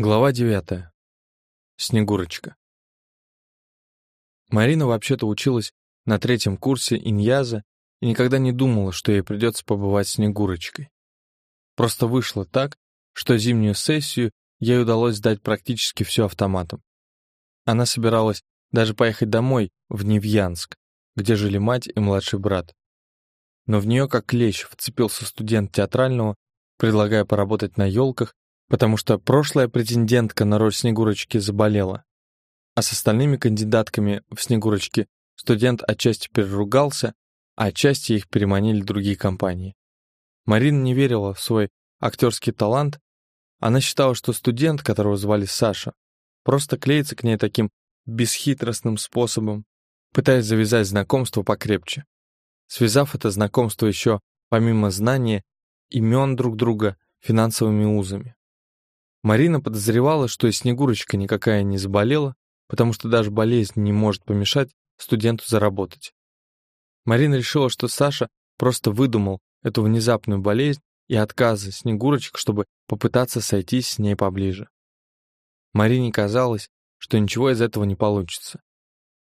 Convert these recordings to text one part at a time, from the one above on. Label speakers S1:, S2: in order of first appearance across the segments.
S1: Глава девятая. Снегурочка. Марина вообще-то училась на третьем курсе иньяза и никогда не думала, что ей придется побывать Снегурочкой. Просто вышло так, что зимнюю сессию ей удалось сдать практически все автоматом. Она собиралась даже поехать домой, в Невьянск, где жили мать и младший брат. Но в нее как клещ вцепился студент театрального, предлагая поработать на елках потому что прошлая претендентка на роль Снегурочки заболела, а с остальными кандидатками в Снегурочки студент отчасти переругался, а отчасти их переманили другие компании. Марина не верила в свой актерский талант, она считала, что студент, которого звали Саша, просто клеится к ней таким бесхитростным способом, пытаясь завязать знакомство покрепче. Связав это знакомство еще, помимо знания, имен друг друга, финансовыми узами. Марина подозревала, что и Снегурочка никакая не заболела, потому что даже болезнь не может помешать студенту заработать. Марина решила, что Саша просто выдумал эту внезапную болезнь и отказы Снегурочек, чтобы попытаться сойтись с ней поближе. Марине казалось, что ничего из этого не получится.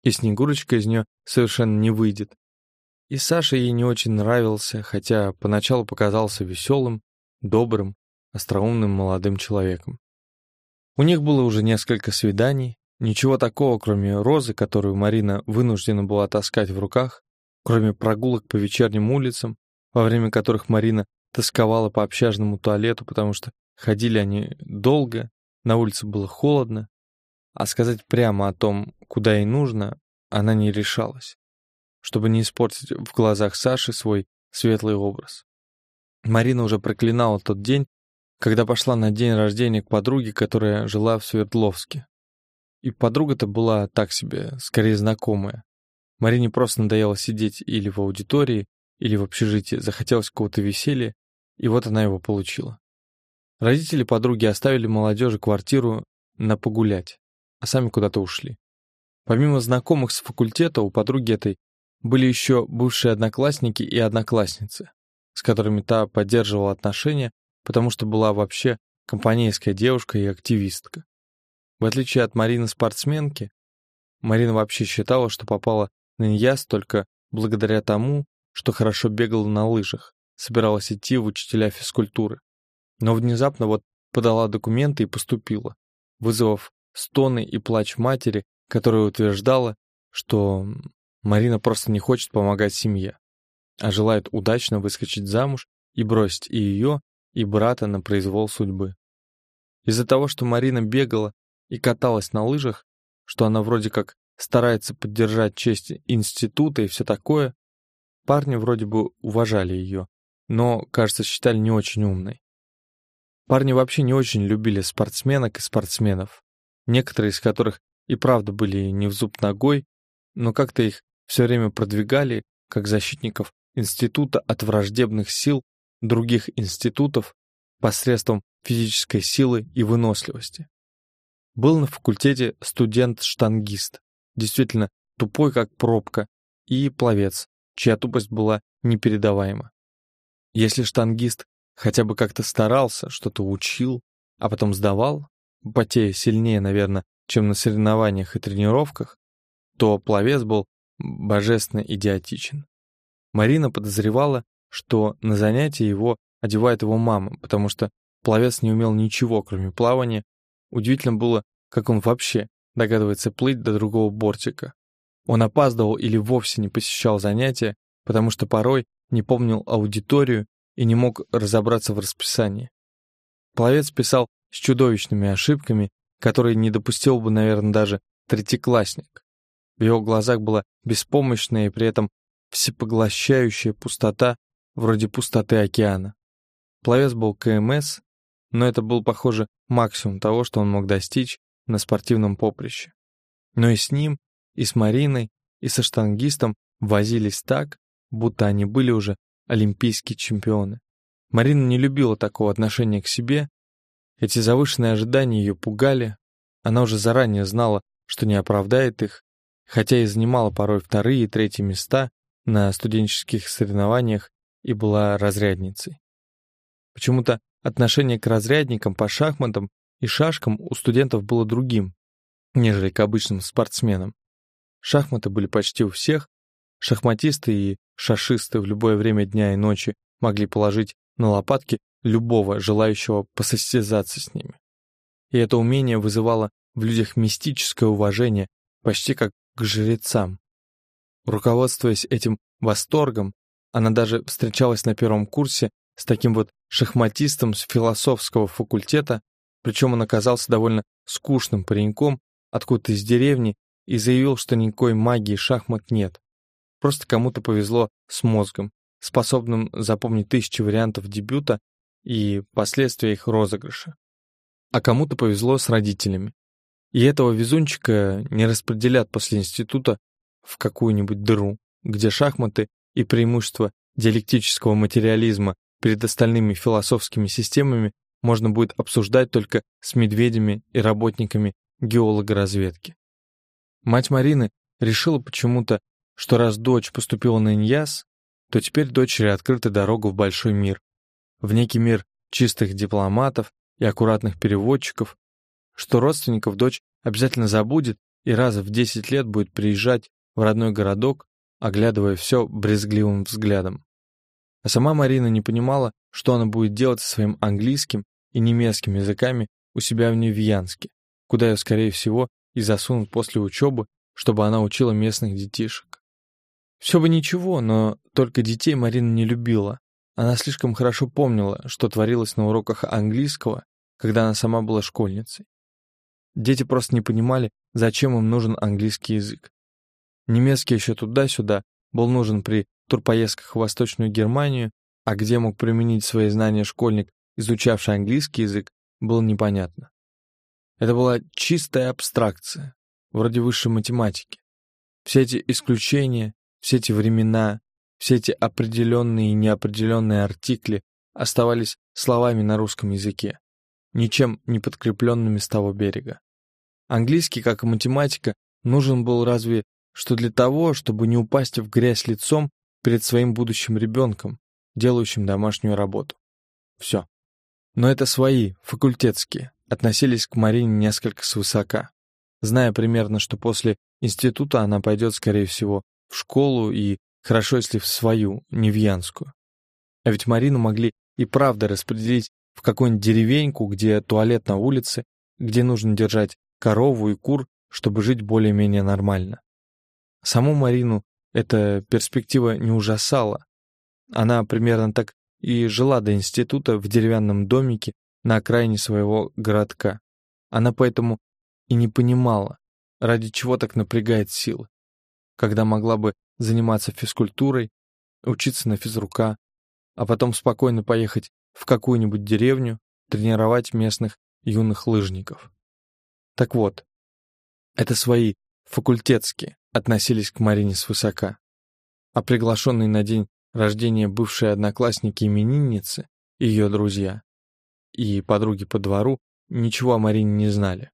S1: И Снегурочка из нее совершенно не выйдет. И Саша ей не очень нравился, хотя поначалу показался веселым, добрым остроумным молодым человеком. У них было уже несколько свиданий, ничего такого, кроме розы, которую Марина вынуждена была таскать в руках, кроме прогулок по вечерним улицам, во время которых Марина тосковала по общажному туалету, потому что ходили они долго, на улице было холодно, а сказать прямо о том, куда ей нужно, она не решалась, чтобы не испортить в глазах Саши свой светлый образ. Марина уже проклинала тот день, когда пошла на день рождения к подруге, которая жила в Свердловске. И подруга-то была так себе, скорее знакомая. Марине просто надоело сидеть или в аудитории, или в общежитии, захотелось какого-то веселья, и вот она его получила. Родители подруги оставили молодежи квартиру на погулять, а сами куда-то ушли. Помимо знакомых с факультета, у подруги этой были еще бывшие одноклассники и одноклассницы, с которыми та поддерживала отношения, потому что была вообще компанейская девушка и активистка. В отличие от Марины-спортсменки, Марина вообще считала, что попала на НИЯС только благодаря тому, что хорошо бегала на лыжах, собиралась идти в учителя физкультуры. Но внезапно вот подала документы и поступила, вызвав стоны и плач матери, которая утверждала, что Марина просто не хочет помогать семье, а желает удачно выскочить замуж и бросить и ее, и брата на произвол судьбы. Из-за того, что Марина бегала и каталась на лыжах, что она вроде как старается поддержать честь института и все такое, парни вроде бы уважали ее, но, кажется, считали не очень умной. Парни вообще не очень любили спортсменок и спортсменов, некоторые из которых и правда были не в зуб ногой, но как-то их все время продвигали как защитников института от враждебных сил других институтов посредством физической силы и выносливости. Был на факультете студент-штангист, действительно тупой как пробка, и пловец, чья тупость была непередаваема. Если штангист хотя бы как-то старался, что-то учил, а потом сдавал, потея сильнее, наверное, чем на соревнованиях и тренировках, то пловец был божественно идиотичен. Марина подозревала, что на занятия его одевает его мама, потому что пловец не умел ничего, кроме плавания. Удивительно было, как он вообще догадывается плыть до другого бортика. Он опаздывал или вовсе не посещал занятия, потому что порой не помнил аудиторию и не мог разобраться в расписании. Пловец писал с чудовищными ошибками, которые не допустил бы, наверное, даже третьеклассник. В его глазах была беспомощная и при этом всепоглощающая пустота вроде пустоты океана. Пловец был КМС, но это был, похоже, максимум того, что он мог достичь на спортивном поприще. Но и с ним, и с Мариной, и со штангистом возились так, будто они были уже олимпийские чемпионы. Марина не любила такого отношения к себе, эти завышенные ожидания ее пугали, она уже заранее знала, что не оправдает их, хотя и занимала порой вторые и третьи места на студенческих соревнованиях и была разрядницей. Почему-то отношение к разрядникам по шахматам и шашкам у студентов было другим, нежели к обычным спортсменам. Шахматы были почти у всех, шахматисты и шашисты в любое время дня и ночи могли положить на лопатки любого, желающего посостязаться с ними. И это умение вызывало в людях мистическое уважение, почти как к жрецам. Руководствуясь этим восторгом, она даже встречалась на первом курсе с таким вот шахматистом с философского факультета, причем он оказался довольно скучным пареньком, откуда-то из деревни, и заявил, что никакой магии шахмат нет. Просто кому-то повезло с мозгом, способным запомнить тысячи вариантов дебюта и последствия их розыгрыша. А кому-то повезло с родителями. И этого везунчика не распределят после института в какую-нибудь дыру, где шахматы и преимущества диалектического материализма перед остальными философскими системами можно будет обсуждать только с медведями и работниками геологоразведки. Мать Марины решила почему-то, что раз дочь поступила на Иньяс, то теперь дочери открыта дорога в большой мир, в некий мир чистых дипломатов и аккуратных переводчиков, что родственников дочь обязательно забудет и раз в 10 лет будет приезжать в родной городок, оглядывая все брезгливым взглядом. А сама Марина не понимала, что она будет делать со своим английским и немецким языками у себя в Невьянске, куда ее, скорее всего, и засунут после учебы, чтобы она учила местных детишек. Все бы ничего, но только детей Марина не любила. Она слишком хорошо помнила, что творилось на уроках английского, когда она сама была школьницей. Дети просто не понимали, зачем им нужен английский язык. Немецкий еще туда-сюда был нужен при турпоездках в Восточную Германию, а где мог применить свои знания школьник, изучавший английский язык, было непонятно. Это была чистая абстракция, вроде высшей математики. Все эти исключения, все эти времена, все эти определенные и неопределенные артикли оставались словами на русском языке, ничем не подкрепленными с того берега. Английский, как и математика, нужен был разве что для того, чтобы не упасть в грязь лицом перед своим будущим ребенком, делающим домашнюю работу. Все. Но это свои, факультетские, относились к Марине несколько свысока, зная примерно, что после института она пойдет, скорее всего, в школу и, хорошо, если в свою, не в Янскую. А ведь Марину могли и правда распределить в какую-нибудь деревеньку, где туалет на улице, где нужно держать корову и кур, чтобы жить более-менее нормально. Саму Марину эта перспектива не ужасала. Она примерно так и жила до института в деревянном домике на окраине своего городка. Она поэтому и не понимала, ради чего так напрягает силы, когда могла бы заниматься физкультурой, учиться на физрука, а потом спокойно поехать в какую-нибудь деревню, тренировать местных юных лыжников. Так вот, это свои факультетские относились к Марине свысока, а приглашенные на день рождения бывшие одноклассники именинницы, ее друзья и подруги по двору ничего о Марине не знали.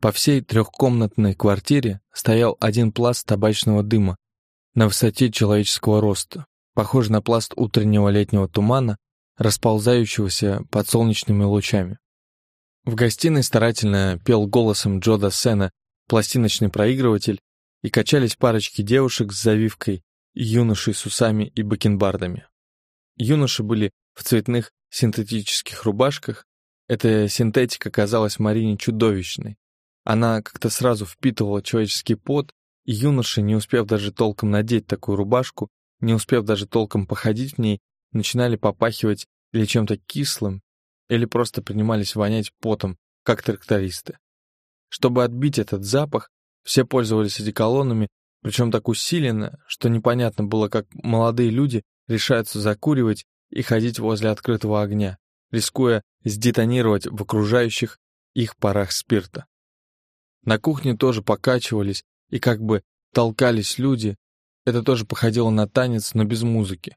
S1: По всей трехкомнатной квартире стоял один пласт табачного дыма на высоте человеческого роста, похожий на пласт утреннего летнего тумана, расползающегося под солнечными лучами. В гостиной старательно пел голосом Джода Сена пластиночный проигрыватель и качались парочки девушек с завивкой, юноши с усами и бакенбардами. Юноши были в цветных синтетических рубашках. Эта синтетика казалась Марине чудовищной. Она как-то сразу впитывала человеческий пот, и юноши, не успев даже толком надеть такую рубашку, не успев даже толком походить в ней, начинали попахивать или чем-то кислым, или просто принимались вонять потом, как трактористы. Чтобы отбить этот запах, все пользовались одеколонами, причем так усиленно, что непонятно было, как молодые люди решаются закуривать и ходить возле открытого огня, рискуя сдетонировать в окружающих их парах спирта. На кухне тоже покачивались и как бы толкались люди, это тоже походило на танец, но без музыки.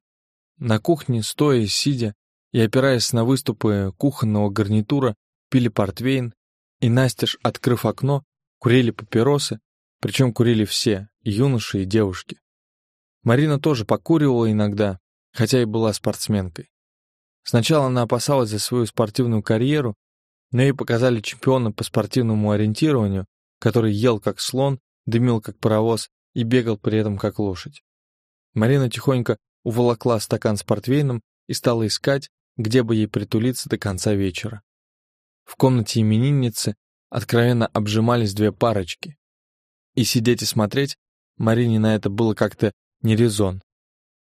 S1: На кухне, стоя и сидя, и опираясь на выступы кухонного гарнитура, пили портвейн и, настежь открыв окно, курили папиросы, причем курили все, и юноши, и девушки. Марина тоже покуривала иногда, хотя и была спортсменкой. Сначала она опасалась за свою спортивную карьеру, но ей показали чемпиона по спортивному ориентированию, который ел как слон, дымил как паровоз и бегал при этом как лошадь. Марина тихонько уволокла стакан с портвейном и стала искать, где бы ей притулиться до конца вечера. В комнате именинницы откровенно обжимались две парочки. И сидеть и смотреть Марине на это было как-то не резон.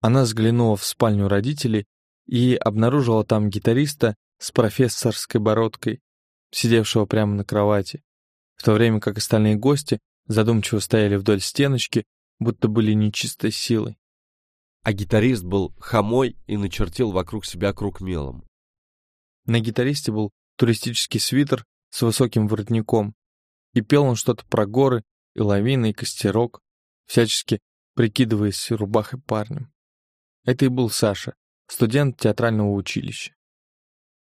S1: Она взглянула в спальню родителей и обнаружила там гитариста с профессорской бородкой, сидевшего прямо на кровати, в то время как остальные гости задумчиво стояли вдоль стеночки, будто были нечистой силой.
S2: А гитарист был хомой и начертил вокруг себя круг мелом.
S1: На гитаристе был туристический свитер с высоким воротником, и пел он что-то про горы и лавины и костерок, всячески прикидываясь рубахой парнем. Это и был Саша, студент театрального училища.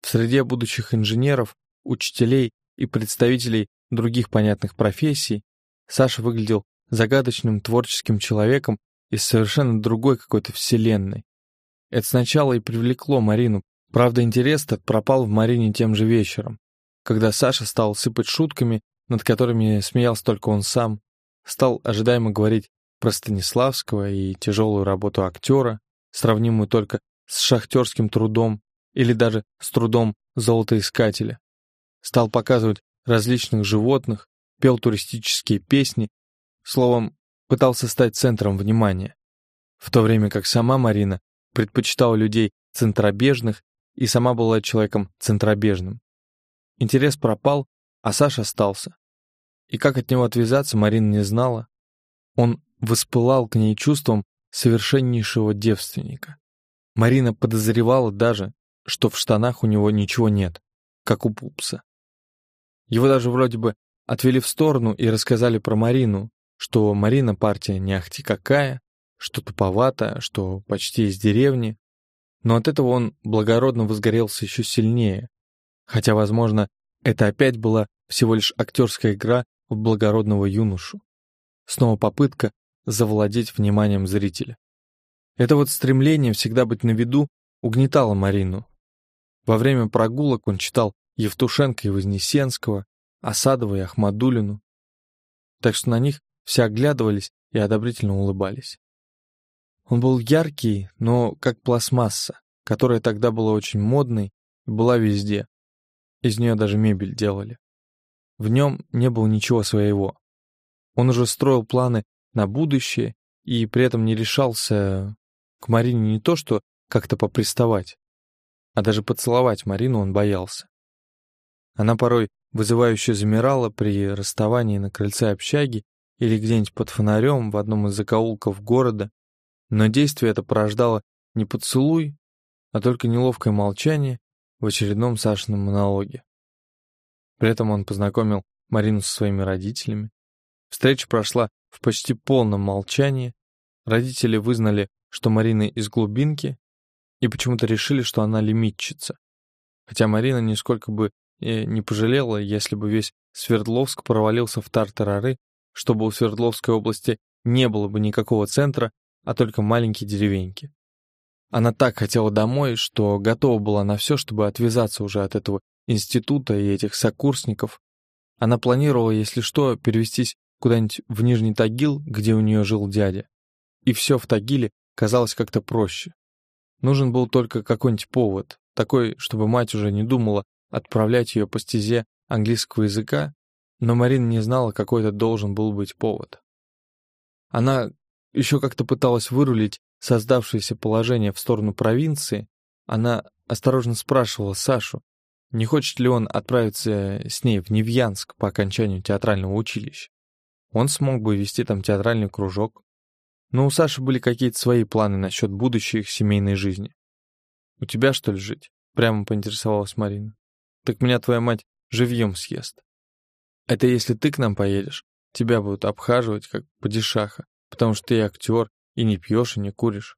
S1: В среде будущих инженеров, учителей и представителей других понятных профессий Саша выглядел загадочным творческим человеком из совершенно другой какой-то вселенной. Это сначала и привлекло Марину, правда интерес этот пропал в Марине тем же вечером, когда Саша стал сыпать шутками, над которыми смеялся только он сам, стал ожидаемо говорить про Станиславского и тяжелую работу актера, сравнимую только с шахтерским трудом или даже с трудом золотоискателя. Стал показывать различных животных, пел туристические песни, словом, пытался стать центром внимания, в то время как сама Марина предпочитала людей центробежных и сама была человеком центробежным. Интерес пропал, а Саша остался. И как от него отвязаться, Марина не знала. Он воспылал к ней чувством совершеннейшего девственника. Марина подозревала даже, что в штанах у него ничего нет, как у пупса. Его даже вроде бы отвели в сторону и рассказали про Марину, что Марина партия не ахти какая, что туповатая, что почти из деревни. Но от этого он благородно возгорелся еще сильнее. Хотя, возможно, это опять была всего лишь актерская игра в благородного юношу. Снова попытка завладеть вниманием зрителя. Это вот стремление всегда быть на виду угнетало Марину. Во время прогулок он читал Евтушенко и Вознесенского, Осадова и Ахмадулину. Так что на них все оглядывались и одобрительно улыбались. Он был яркий, но как пластмасса, которая тогда была очень модной и была везде. Из нее даже мебель делали. В нем не было ничего своего. Он уже строил планы на будущее и при этом не решался к Марине не то что как-то поприставать, а даже поцеловать Марину он боялся. Она порой вызывающе замирала при расставании на крыльце общаги или где-нибудь под фонарем в одном из закоулков города, но действие это порождало не поцелуй, а только неловкое молчание в очередном Сашином монологе. При этом он познакомил Марину со своими родителями. Встреча прошла в почти полном молчании. Родители вызнали, что Марина из глубинки, и почему-то решили, что она лимитчица. Хотя Марина нисколько бы не пожалела, если бы весь Свердловск провалился в тартарары, чтобы у Свердловской области не было бы никакого центра, а только маленькие деревеньки. Она так хотела домой, что готова была на все, чтобы отвязаться уже от этого института и этих сокурсников. Она планировала, если что, перевестись куда-нибудь в Нижний Тагил, где у нее жил дядя. И все в Тагиле казалось как-то проще. Нужен был только какой-нибудь повод, такой, чтобы мать уже не думала отправлять ее по стезе английского языка, но Марина не знала, какой это должен был быть повод. Она еще как-то пыталась вырулить создавшееся положение в сторону провинции, она осторожно спрашивала Сашу, не хочет ли он отправиться с ней в Невьянск по окончанию театрального училища. Он смог бы вести там театральный кружок. Но у Саши были какие-то свои планы насчет будущей их семейной жизни. «У тебя, что ли, жить?» — прямо поинтересовалась Марина так меня твоя мать живьем съест. Это если ты к нам поедешь, тебя будут обхаживать, как падишаха, потому что ты актер и не пьешь, и не куришь.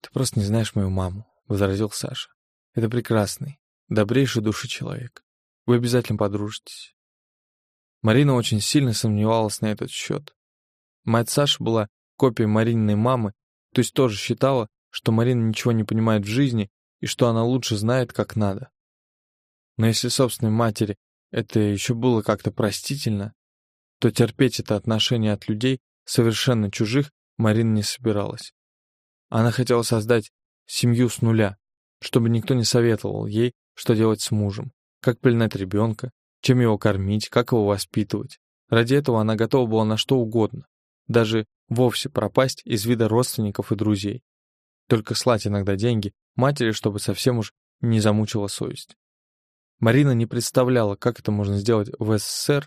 S1: Ты просто не знаешь мою маму, — возразил Саша. Это прекрасный, добрейший души человек. Вы обязательно подружитесь. Марина очень сильно сомневалась на этот счет. Мать Саши была копией Марининой мамы, то есть тоже считала, что Марина ничего не понимает в жизни и что она лучше знает, как надо. Но если собственной матери это еще было как-то простительно, то терпеть это отношение от людей, совершенно чужих, Марина не собиралась. Она хотела создать семью с нуля, чтобы никто не советовал ей, что делать с мужем, как пеленать ребенка, чем его кормить, как его воспитывать. Ради этого она готова была на что угодно, даже вовсе пропасть из вида родственников и друзей. Только слать иногда деньги матери, чтобы совсем уж не замучила совесть. Марина не представляла, как это можно сделать в СССР,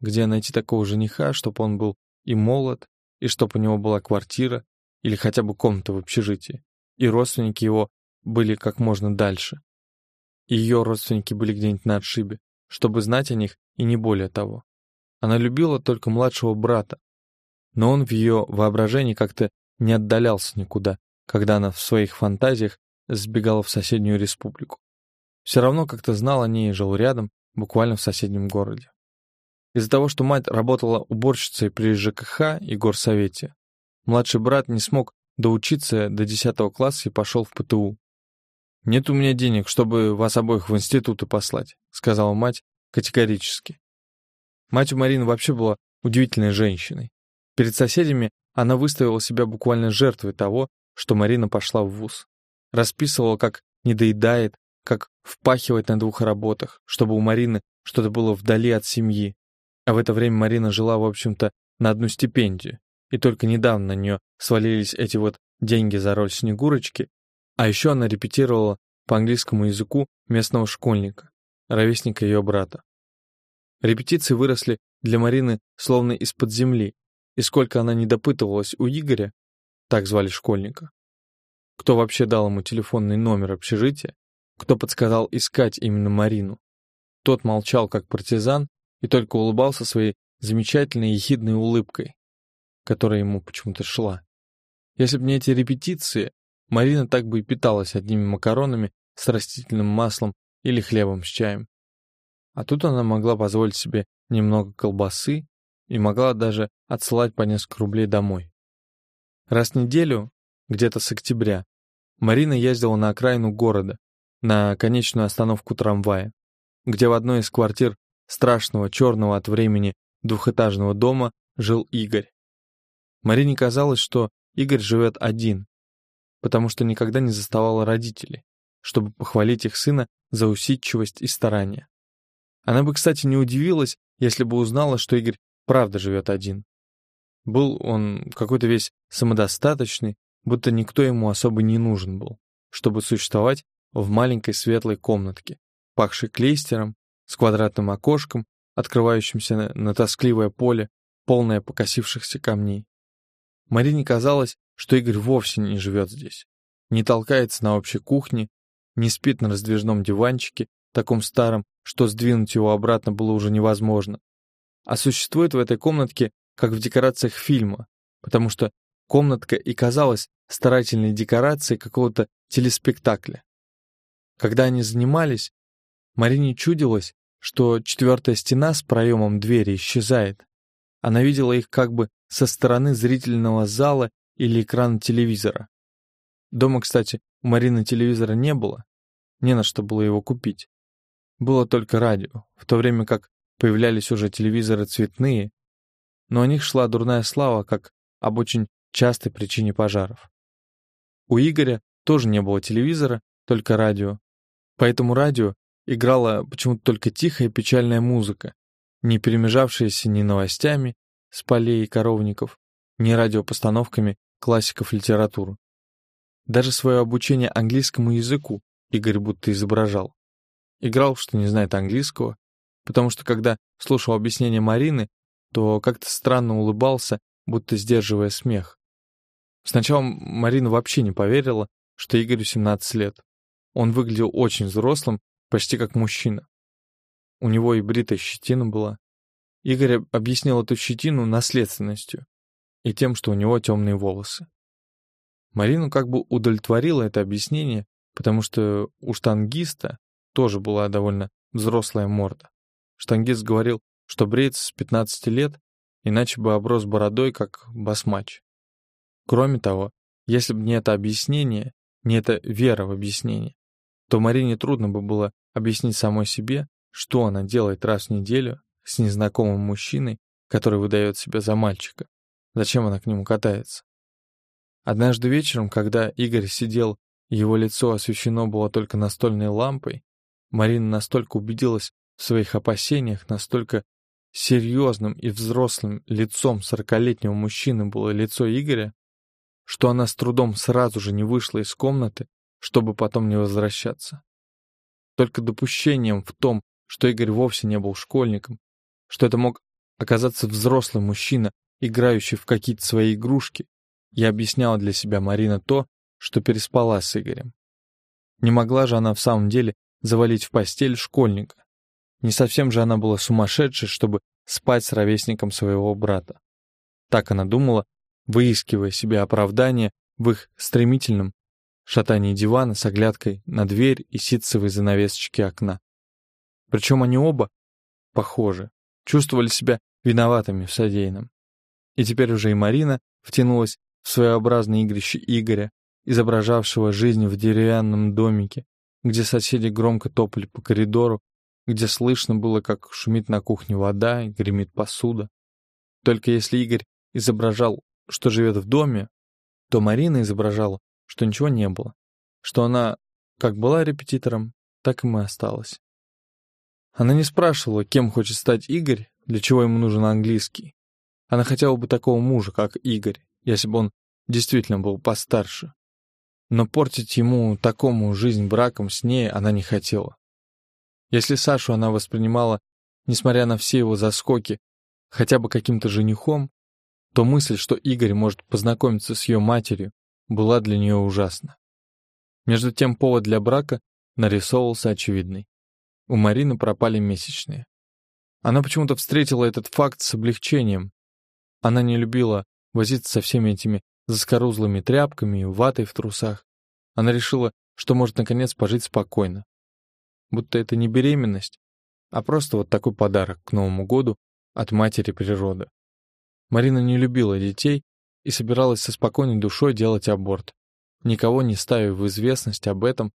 S1: где найти такого жениха, чтобы он был и молод, и чтобы у него была квартира или хотя бы комната в общежитии, и родственники его были как можно дальше. И ее родственники были где-нибудь на отшибе, чтобы знать о них и не более того. Она любила только младшего брата, но он в ее воображении как-то не отдалялся никуда, когда она в своих фантазиях сбегала в соседнюю республику. Все равно как-то знал о ней и жил рядом, буквально в соседнем городе. Из-за того, что мать работала уборщицей при ЖКХ и горсовете, младший брат не смог доучиться до 10 класса и пошел в ПТУ. «Нет у меня денег, чтобы вас обоих в институты послать», — сказала мать категорически. Мать у Марины вообще была удивительной женщиной. Перед соседями она выставила себя буквально жертвой того, что Марина пошла в вуз. Расписывала, как недоедает, как впахивает на двух работах, чтобы у Марины что-то было вдали от семьи. А в это время Марина жила, в общем-то, на одну стипендию, и только недавно на нее свалились эти вот деньги за роль Снегурочки, а еще она репетировала по английскому языку местного школьника, ровесника ее брата. Репетиции выросли для Марины словно из-под земли, и сколько она не допытывалась у Игоря, так звали школьника, кто вообще дал ему телефонный номер общежития, кто подсказал искать именно Марину. Тот молчал как партизан и только улыбался своей замечательной ехидной улыбкой, которая ему почему-то шла. Если бы не эти репетиции, Марина так бы и питалась одними макаронами с растительным маслом или хлебом с чаем. А тут она могла позволить себе немного колбасы и могла даже отсылать по несколько рублей домой. Раз в неделю, где-то с октября, Марина ездила на окраину города, на конечную остановку трамвая, где в одной из квартир страшного черного от времени двухэтажного дома жил Игорь. Марине казалось, что Игорь живет один, потому что никогда не заставала родителей, чтобы похвалить их сына за усидчивость и старание. Она бы, кстати, не удивилась, если бы узнала, что Игорь правда живет один. Был он какой-то весь самодостаточный, будто никто ему особо не нужен был, чтобы существовать в маленькой светлой комнатке, пахшей клейстером, с квадратным окошком, открывающимся на, на тоскливое поле, полное покосившихся камней. Марине казалось, что Игорь вовсе не живет здесь, не толкается на общей кухне, не спит на раздвижном диванчике, таком старом, что сдвинуть его обратно было уже невозможно, а существует в этой комнатке, как в декорациях фильма, потому что комнатка и казалась старательной декорацией какого-то телеспектакля. Когда они занимались, Марине чудилось, что четвертая стена с проемом двери исчезает. Она видела их как бы со стороны зрительного зала или экрана телевизора. Дома, кстати, у Марины телевизора не было, не на что было его купить. Было только радио, в то время как появлялись уже телевизоры цветные, но о них шла дурная слава, как об очень частой причине пожаров. У Игоря тоже не было телевизора, только радио. Поэтому радио играла почему-то только тихая печальная музыка, не перемежавшаяся ни новостями с полей и коровников, ни радиопостановками классиков литературы. Даже свое обучение английскому языку Игорь будто изображал. Играл, что не знает английского, потому что когда слушал объяснение Марины, то как-то странно улыбался, будто сдерживая смех. Сначала Марина вообще не поверила, что Игорю 17 лет. Он выглядел очень взрослым, почти как мужчина. У него и бритая щетина была. Игорь объяснил эту щетину наследственностью и тем, что у него темные волосы. Марину как бы удовлетворило это объяснение, потому что у штангиста тоже была довольно взрослая морда. Штангист говорил, что бреется с 15 лет, иначе бы оброс бородой, как басмач. Кроме того, если бы не это объяснение, не эта вера в объяснение, то Марине трудно бы было объяснить самой себе, что она делает раз в неделю с незнакомым мужчиной, который выдает себя за мальчика. Зачем она к нему катается? Однажды вечером, когда Игорь сидел, его лицо освещено было только настольной лампой, Марина настолько убедилась в своих опасениях, настолько серьезным и взрослым лицом сорокалетнего мужчины было лицо Игоря, что она с трудом сразу же не вышла из комнаты, чтобы потом не возвращаться. Только допущением в том, что Игорь вовсе не был школьником, что это мог оказаться взрослый мужчина, играющий в какие-то свои игрушки, я объясняла для себя Марина то, что переспала с Игорем. Не могла же она в самом деле завалить в постель школьника. Не совсем же она была сумасшедшей, чтобы спать с ровесником своего брата. Так она думала, выискивая себе оправдание в их стремительном шатании дивана с оглядкой на дверь и ситцевой занавесочки окна. Причем они оба, похоже, чувствовали себя виноватыми в содеянном. И теперь уже и Марина втянулась в своеобразное игрище Игоря, изображавшего жизнь в деревянном домике, где соседи громко топали по коридору, где слышно было, как шумит на кухне вода и гремит посуда. Только если Игорь изображал, что живет в доме, то Марина изображала, что ничего не было, что она как была репетитором, так и мы осталась. Она не спрашивала, кем хочет стать Игорь, для чего ему нужен английский. Она хотела бы такого мужа, как Игорь, если бы он действительно был постарше. Но портить ему такому жизнь браком с ней она не хотела. Если Сашу она воспринимала, несмотря на все его заскоки, хотя бы каким-то женихом, то мысль, что Игорь может познакомиться с ее матерью, была для нее ужасна. Между тем повод для брака нарисовывался очевидный. У Марины пропали месячные. Она почему-то встретила этот факт с облегчением. Она не любила возиться со всеми этими заскорузлыми тряпками и ватой в трусах. Она решила, что может наконец пожить спокойно. Будто это не беременность, а просто вот такой подарок к Новому году от матери природы. Марина не любила детей и собиралась со спокойной душой делать аборт, никого не ставя в известность об этом,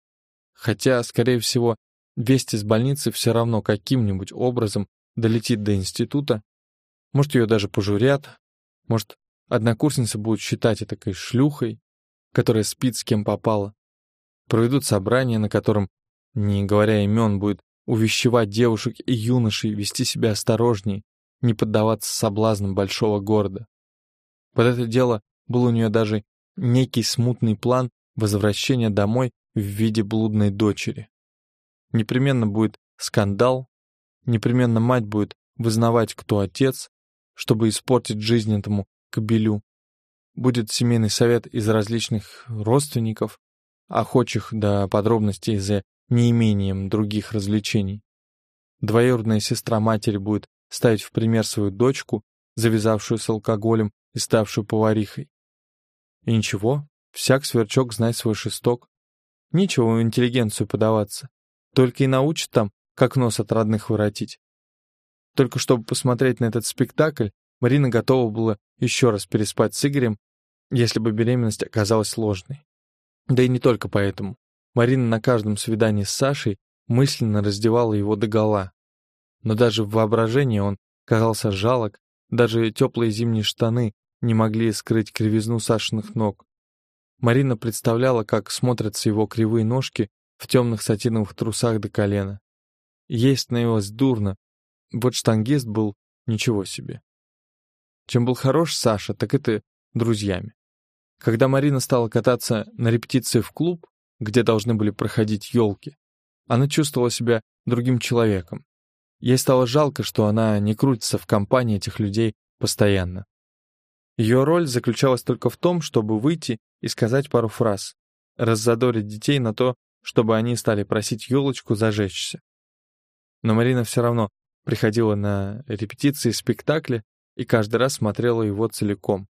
S1: хотя, скорее всего, весть из больницы все равно каким-нибудь образом долетит до института, может, ее даже пожурят, может, однокурсница будет считать такой шлюхой, которая спит с кем попало. Проведут собрание, на котором, не говоря имен, будет увещевать девушек и юношей вести себя осторожнее, не поддаваться соблазнам большого города. Под это дело был у нее даже некий смутный план возвращения домой в виде блудной дочери. Непременно будет скандал, непременно мать будет вызнавать, кто отец, чтобы испортить жизнь этому кобелю. Будет семейный совет из различных родственников, охочих до подробностей за неимением других развлечений. Двоюродная сестра матери будет ставить в пример свою дочку, завязавшую с алкоголем и ставшую поварихой. И ничего, всяк сверчок знает свой шесток. Ничего в интеллигенцию подаваться. Только и научат там, как нос от родных воротить. Только чтобы посмотреть на этот спектакль, Марина готова была еще раз переспать с Игорем, если бы беременность оказалась сложной. Да и не только поэтому. Марина на каждом свидании с Сашей мысленно раздевала его догола. Но даже в воображении он казался жалок, даже теплые зимние штаны не могли скрыть кривизну Сашиных ног. Марина представляла, как смотрятся его кривые ножки в темных сатиновых трусах до колена. Ей становилось дурно, вот штангист был ничего себе. Чем был хорош Саша, так это друзьями. Когда Марина стала кататься на репетиции в клуб, где должны были проходить елки, она чувствовала себя другим человеком. Ей стало жалко, что она не крутится в компании этих людей постоянно. Ее роль заключалась только в том, чтобы выйти и сказать пару фраз, раззадорить детей на то, чтобы они стали просить елочку зажечься. Но Марина все равно приходила на репетиции спектакля и каждый раз смотрела его целиком.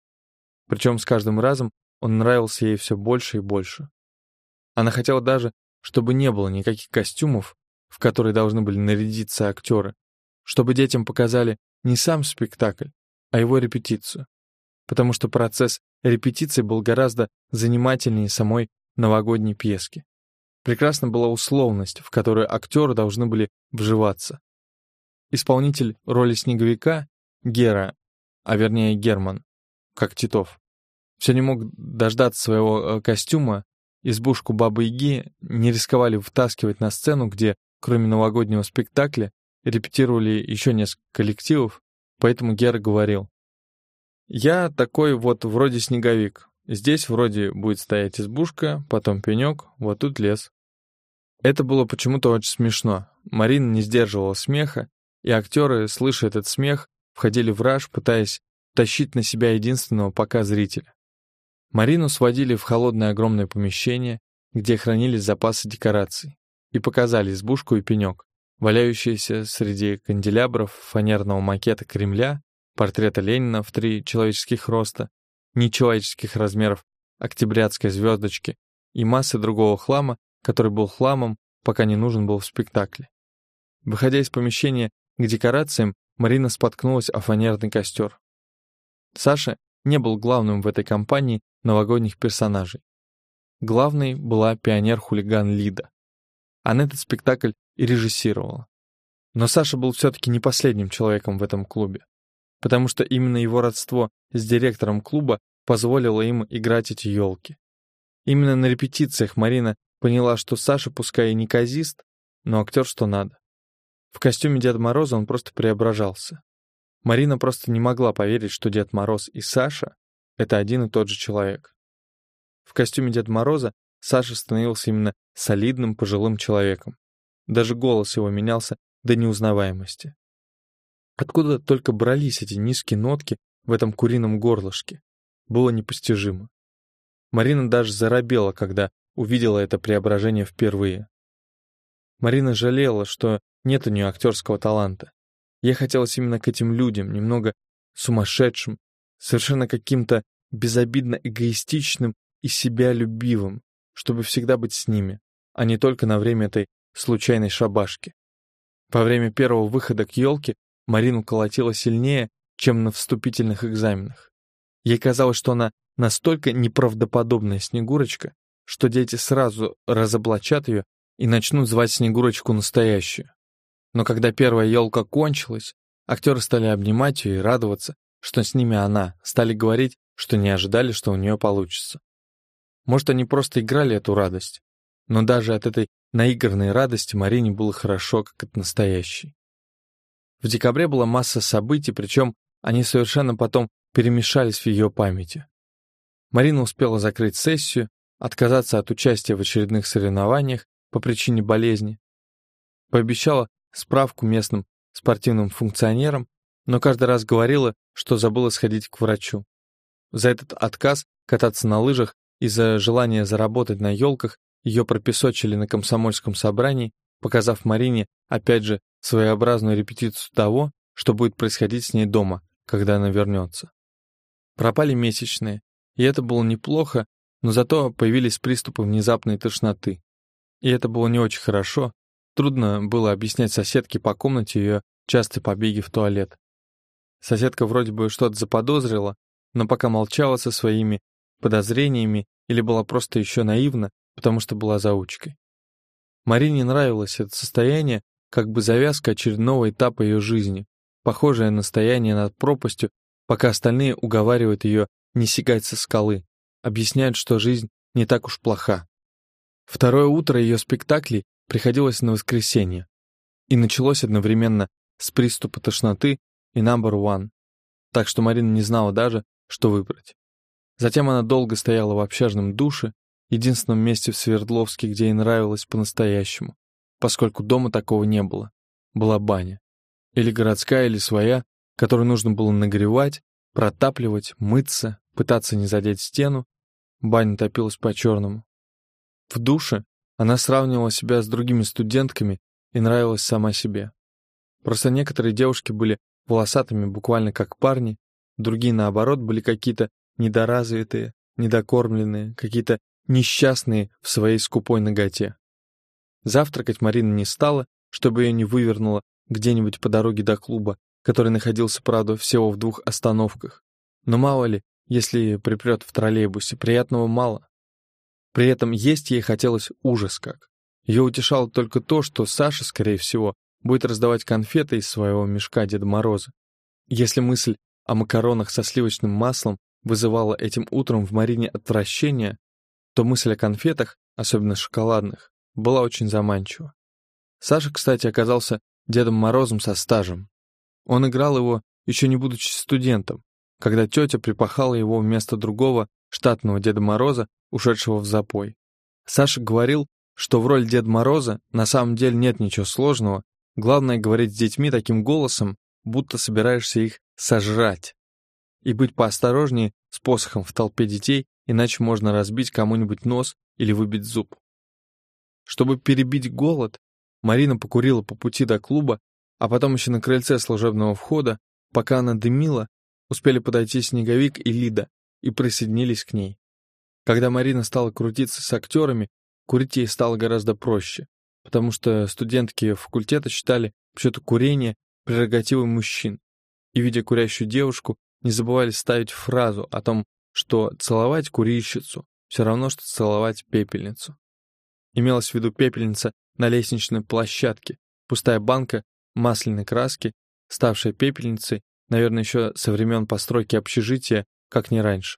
S1: Причем с каждым разом он нравился ей все больше и больше. Она хотела даже, чтобы не было никаких костюмов, в которые должны были нарядиться актеры, чтобы детям показали не сам спектакль, а его репетицию, потому что процесс репетиции был гораздо занимательнее самой новогодней пьески. Прекрасна была условность, в которую актеры должны были вживаться. Исполнитель роли снеговика, Гера, а вернее Герман, как Титов, все не мог дождаться своего э, костюма, избушку Бабы-Яги не рисковали втаскивать на сцену, где, кроме новогоднего спектакля, репетировали еще несколько коллективов, поэтому Гера говорил, «Я такой вот вроде снеговик, Здесь вроде будет стоять избушка, потом пенек, вот тут лес. Это было почему-то очень смешно. Марина не сдерживала смеха, и актеры, слыша этот смех, входили в раж, пытаясь тащить на себя единственного пока зрителя. Марину сводили в холодное огромное помещение, где хранились запасы декораций, и показали избушку и пенек, валяющиеся среди канделябров фанерного макета Кремля, портрета Ленина в три человеческих роста, нечеловеческих размеров октябрятской звездочки и массы другого хлама, который был хламом, пока не нужен был в спектакле. Выходя из помещения к декорациям, Марина споткнулась о фанерный костер. Саша не был главным в этой компании новогодних персонажей. Главной была пионер-хулиган Лида. Она этот спектакль и режиссировала. Но Саша был все-таки не последним человеком в этом клубе потому что именно его родство с директором клуба позволило им играть эти елки. Именно на репетициях Марина поняла, что Саша пускай и не казист, но актер что надо. В костюме Деда Мороза он просто преображался. Марина просто не могла поверить, что Дед Мороз и Саша — это один и тот же человек. В костюме Деда Мороза Саша становился именно солидным пожилым человеком. Даже голос его менялся до неузнаваемости. Откуда только брались эти низкие нотки в этом курином горлышке, было непостижимо. Марина даже заробела, когда увидела это преображение впервые. Марина жалела, что нет у нее актерского таланта. Ей хотелось именно к этим людям, немного сумасшедшим, совершенно каким-то безобидно эгоистичным и себя любивым, чтобы всегда быть с ними, а не только на время этой случайной шабашки. Во время первого выхода к елке Марину колотило сильнее, чем на вступительных экзаменах. Ей казалось, что она настолько неправдоподобная Снегурочка, что дети сразу разоблачат ее и начнут звать Снегурочку настоящую. Но когда первая елка кончилась, актеры стали обнимать ее и радоваться, что с ними она, стали говорить, что не ожидали, что у нее получится. Может, они просто играли эту радость, но даже от этой наигранной радости Марине было хорошо, как от настоящей. В декабре была масса событий, причем они совершенно потом перемешались в ее памяти. Марина успела закрыть сессию, отказаться от участия в очередных соревнованиях по причине болезни, пообещала справку местным спортивным функционерам, но каждый раз говорила, что забыла сходить к врачу. За этот отказ кататься на лыжах и за желание заработать на елках ее пропесочили на комсомольском собрании, показав Марине, опять же, своеобразную репетицию того, что будет происходить с ней дома, когда она вернется. Пропали месячные, и это было неплохо, но зато появились приступы внезапной тошноты. И это было не очень хорошо, трудно было объяснять соседке по комнате ее частые побеги в туалет. Соседка вроде бы что-то заподозрила, но пока молчала со своими подозрениями или была просто еще наивна, потому что была заучкой. Марине нравилось это состояние, как бы завязка очередного этапа ее жизни, похожее на стояние над пропастью, пока остальные уговаривают ее не сигать со скалы, объясняют, что жизнь не так уж плоха. Второе утро ее спектаклей приходилось на воскресенье, и началось одновременно с приступа тошноты и number one, так что Марина не знала даже, что выбрать. Затем она долго стояла в общажном душе, единственном месте в Свердловске, где ей нравилось по-настоящему поскольку дома такого не было. Была баня. Или городская, или своя, которую нужно было нагревать, протапливать, мыться, пытаться не задеть стену. Баня топилась по-черному. В душе она сравнивала себя с другими студентками и нравилась сама себе. Просто некоторые девушки были волосатыми буквально как парни, другие, наоборот, были какие-то недоразвитые, недокормленные, какие-то несчастные в своей скупой ноготе. Завтракать Марина не стала, чтобы ее не вывернуло где-нибудь по дороге до клуба, который находился, правда, всего в двух остановках. Но мало ли, если припрет в троллейбусе, приятного мало. При этом есть ей хотелось ужас как. Ее утешало только то, что Саша, скорее всего, будет раздавать конфеты из своего мешка Деда Мороза. Если мысль о макаронах со сливочным маслом вызывала этим утром в Марине отвращение, то мысль о конфетах, особенно шоколадных, была очень заманчива. Саша, кстати, оказался Дедом Морозом со стажем. Он играл его, еще не будучи студентом, когда тетя припахала его вместо другого штатного Деда Мороза, ушедшего в запой. Саша говорил, что в роль Деда Мороза на самом деле нет ничего сложного, главное говорить с детьми таким голосом, будто собираешься их сожрать. И быть поосторожнее с посохом в толпе детей, иначе можно разбить кому-нибудь нос или выбить зуб. Чтобы перебить голод, Марина покурила по пути до клуба, а потом еще на крыльце служебного входа, пока она дымила, успели подойти Снеговик и Лида и присоединились к ней. Когда Марина стала крутиться с актерами, курить ей стало гораздо проще, потому что студентки факультета считали что-то курение прерогативой мужчин, и, видя курящую девушку, не забывали ставить фразу о том, что целовать курильщицу все равно, что целовать пепельницу. Имелась в виду пепельница на лестничной площадке, пустая банка масляной краски, ставшая пепельницей, наверное, еще со времен постройки общежития, как не раньше.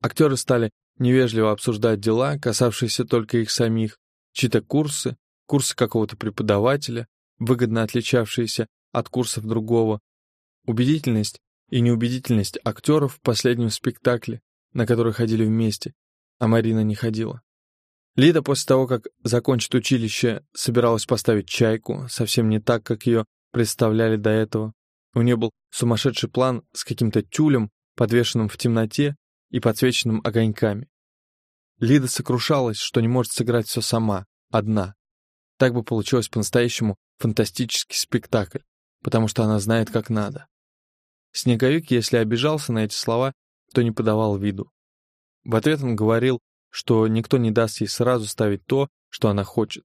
S1: Актеры стали невежливо обсуждать дела, касавшиеся только их самих, чьи-то курсы, курсы какого-то преподавателя, выгодно отличавшиеся от курсов другого, убедительность и неубедительность актеров в последнем спектакле, на который ходили вместе, а Марина не ходила. Лида после того, как закончит училище, собиралась поставить чайку, совсем не так, как ее представляли до этого. У нее был сумасшедший план с каким-то тюлем, подвешенным в темноте и подсвеченным огоньками. Лида сокрушалась, что не может сыграть все сама, одна. Так бы получилось по-настоящему фантастический спектакль, потому что она знает, как надо. Снеговик, если обижался на эти слова, то не подавал виду. В ответ он говорил, что никто не даст ей сразу ставить то, что она хочет.